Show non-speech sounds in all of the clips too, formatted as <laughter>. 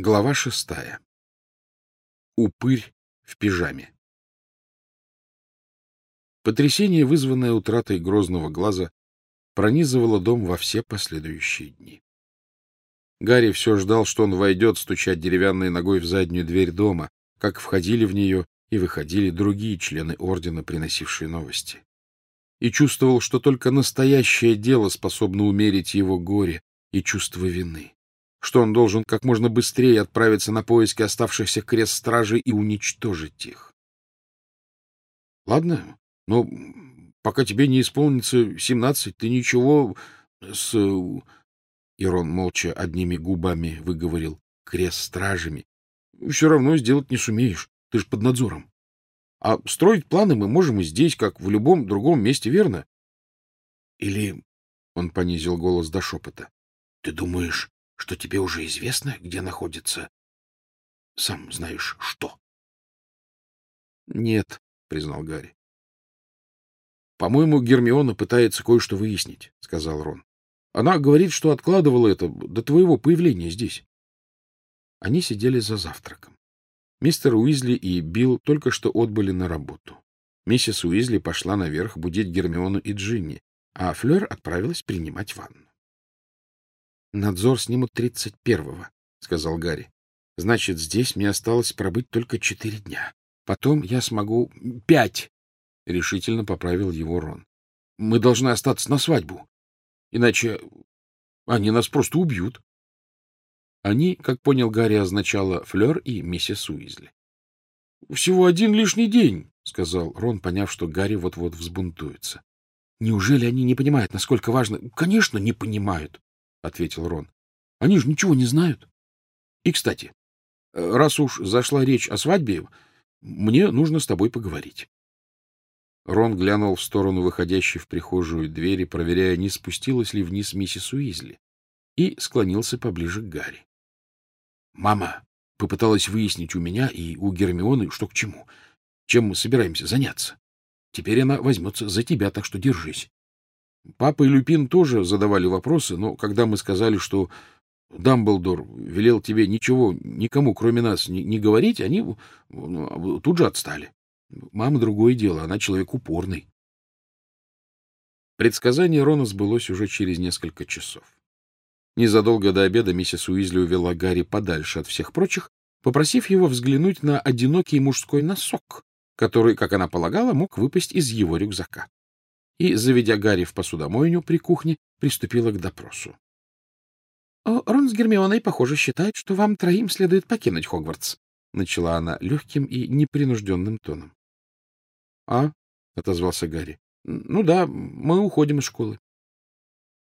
Глава шестая. Упырь в пижаме. Потрясение, вызванное утратой грозного глаза, пронизывало дом во все последующие дни. Гарри все ждал, что он войдет стучать деревянной ногой в заднюю дверь дома, как входили в нее и выходили другие члены ордена, приносившие новости. И чувствовал, что только настоящее дело способно умерить его горе и чувство вины что он должен как можно быстрее отправиться на поиски оставшихся крест-стражей и уничтожить их. — Ладно, но пока тебе не исполнится семнадцать, ты ничего с... Ирон молча одними губами выговорил крест-стражами. — Все равно сделать не сумеешь, ты же под надзором. А строить планы мы можем и здесь, как в любом другом месте, верно? Или... — он понизил голос до шепота. — Ты думаешь, что тебе уже известно, где находится... Сам знаешь, что? — Нет, — признал Гарри. — По-моему, Гермиона пытается кое-что выяснить, — сказал Рон. — Она говорит, что откладывала это до твоего появления здесь. Они сидели за завтраком. Мистер Уизли и Билл только что отбыли на работу. Миссис Уизли пошла наверх будить Гермиону и Джинни, а Флёр отправилась принимать ванну. — Надзор снимут тридцать первого, — сказал Гарри. — Значит, здесь мне осталось пробыть только четыре дня. Потом я смогу... — Пять! — решительно поправил его Рон. — Мы должны остаться на свадьбу. Иначе они нас просто убьют. Они, как понял Гарри, означало Флёр и миссис Уизли. — Всего один лишний день, — сказал Рон, поняв, что Гарри вот-вот взбунтуется. — Неужели они не понимают, насколько важно? — Конечно, не понимают. — ответил Рон. — Они же ничего не знают. И, кстати, раз уж зашла речь о свадьбе, мне нужно с тобой поговорить. Рон глянул в сторону выходящей в прихожую двери, проверяя, не спустилась ли вниз миссис Уизли, и склонился поближе к Гарри. — Мама попыталась выяснить у меня и у Гермионы, что к чему, чем мы собираемся заняться. Теперь она возьмется за тебя, так что держись. Папа и Люпин тоже задавали вопросы, но когда мы сказали, что Дамблдор велел тебе ничего никому, кроме нас, не, не говорить, они тут же отстали. Мама другое дело, она человек упорный. Предсказание Рона сбылось уже через несколько часов. Незадолго до обеда миссис Уизли увела Гарри подальше от всех прочих, попросив его взглянуть на одинокий мужской носок, который, как она полагала, мог выпасть из его рюкзака и, заведя Гарри в посудомойню при кухне, приступила к допросу. — Рон с Гермионой, похоже, считают, что вам троим следует покинуть Хогвартс, — начала она легким и непринужденным тоном. — А? — отозвался Гарри. — Ну да, мы уходим из школы.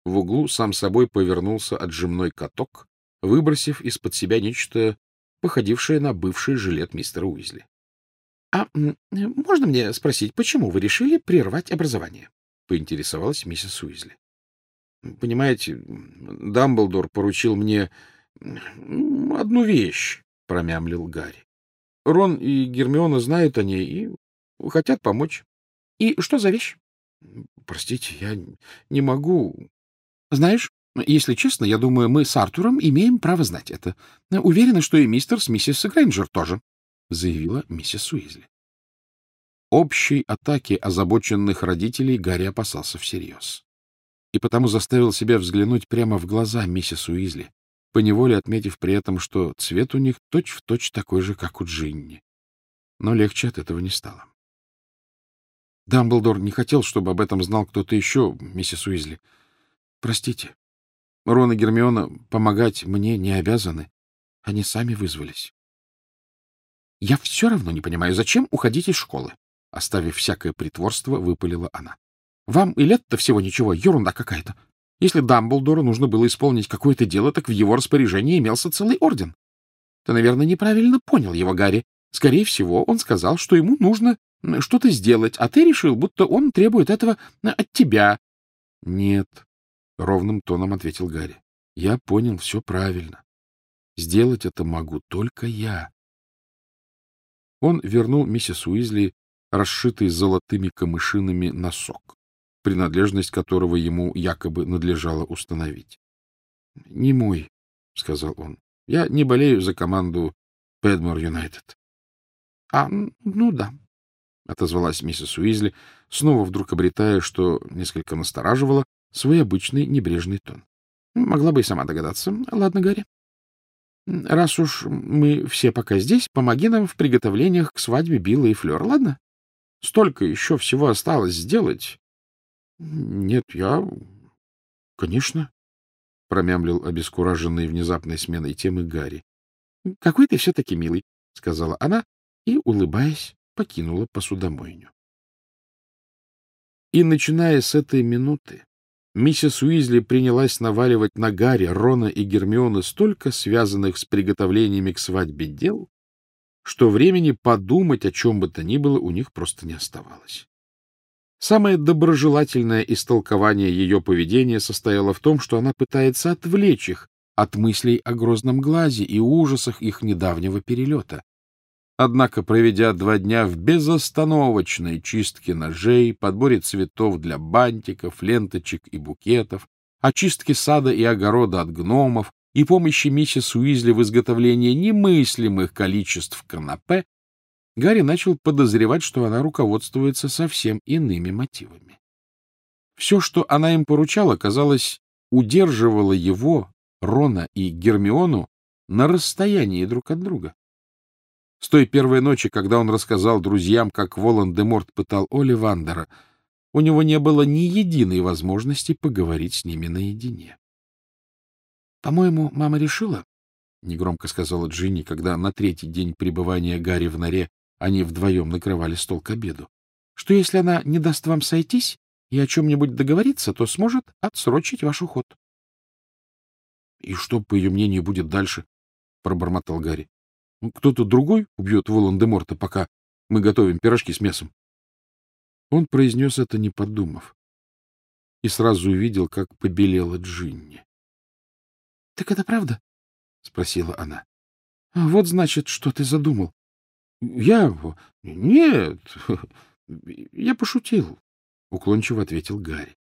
В углу сам собой повернулся отжимной каток, выбросив из-под себя нечто, походившее на бывший жилет мистера Уизли. — А можно мне спросить, почему вы решили прервать образование? Поинтересовалась миссис Уизли. — Понимаете, Дамблдор поручил мне одну вещь, — промямлил Гарри. — Рон и Гермиона знают о ней и хотят помочь. — И что за вещь? — Простите, я не могу. — Знаешь, если честно, я думаю, мы с Артуром имеем право знать это. Уверена, что и мистер с миссис Грейнджер тоже, — заявила миссис Уизли. Общей атаки озабоченных родителей Гарри опасался всерьез. И потому заставил себя взглянуть прямо в глаза миссис Уизли, поневоле отметив при этом, что цвет у них точь-в-точь точь такой же, как у Джинни. Но легче от этого не стало. Дамблдор не хотел, чтобы об этом знал кто-то еще, миссис Уизли. Простите. Рон и Гермиона помогать мне не обязаны. Они сами вызвались. Я все равно не понимаю, зачем уходить из школы? Оставив всякое притворство, выпалила она. — Вам и лет-то всего ничего, ерунда какая-то. Если Дамблдору нужно было исполнить какое-то дело, так в его распоряжении имелся целый орден. Ты, наверное, неправильно понял его, Гарри. Скорее всего, он сказал, что ему нужно что-то сделать, а ты решил, будто он требует этого от тебя. — Нет, — ровным тоном ответил Гарри. — Я понял все правильно. Сделать это могу только я. Он вернул миссис Уизли расшитый золотыми камышинами носок, принадлежность которого ему якобы надлежало установить. — Не мой, — сказал он. Я не болею за команду Пэдмор Юнайтед. — А, ну да, — отозвалась миссис Уизли, снова вдруг обретая, что несколько настораживало, свой обычный небрежный тон. — Могла бы и сама догадаться. Ладно, Гарри. Раз уж мы все пока здесь, помоги нам в приготовлениях к свадьбе Билла и Флёр, ладно? Столько еще всего осталось сделать. — Нет, я... Конечно, — промямлил обескураженный внезапной сменой темы Гарри. — Какой ты все-таки милый, — сказала она и, улыбаясь, покинула посудомойню. И, начиная с этой минуты, миссис Уизли принялась наваливать на Гарри, Рона и Гермиона столько связанных с приготовлениями к свадьбе дел, что времени подумать о чем бы то ни было у них просто не оставалось. Самое доброжелательное истолкование ее поведения состояло в том, что она пытается отвлечь их от мыслей о грозном глазе и ужасах их недавнего перелета. Однако, проведя два дня в безостановочной чистке ножей, подборе цветов для бантиков, ленточек и букетов, очистке сада и огорода от гномов и помощи миссис Уизли в изготовлении немыслимых количеств канапе, Гарри начал подозревать, что она руководствуется совсем иными мотивами. Все, что она им поручала, казалось, удерживало его, Рона и Гермиону на расстоянии друг от друга. С той первой ночи, когда он рассказал друзьям, как Волан-де-Морт пытал Оливандера, у него не было ни единой возможности поговорить с ними наедине. — По-моему, мама решила, — негромко сказала Джинни, когда на третий день пребывания Гарри в норе они вдвоем накрывали стол к обеду, что если она не даст вам сойтись и о чем-нибудь договориться, то сможет отсрочить ваш уход. — И что, по ее мнению, будет дальше? — пробормотал Гарри. — Кто-то другой убьет Волан-де-Морта, пока мы готовим пирожки с мясом. Он произнес это, не подумав, и сразу увидел, как побелела Джинни. — Так это правда? — спросила она. — Вот, значит, что ты задумал. — Я... Нет, <laughs> я пошутил, — уклончиво ответил Гарри.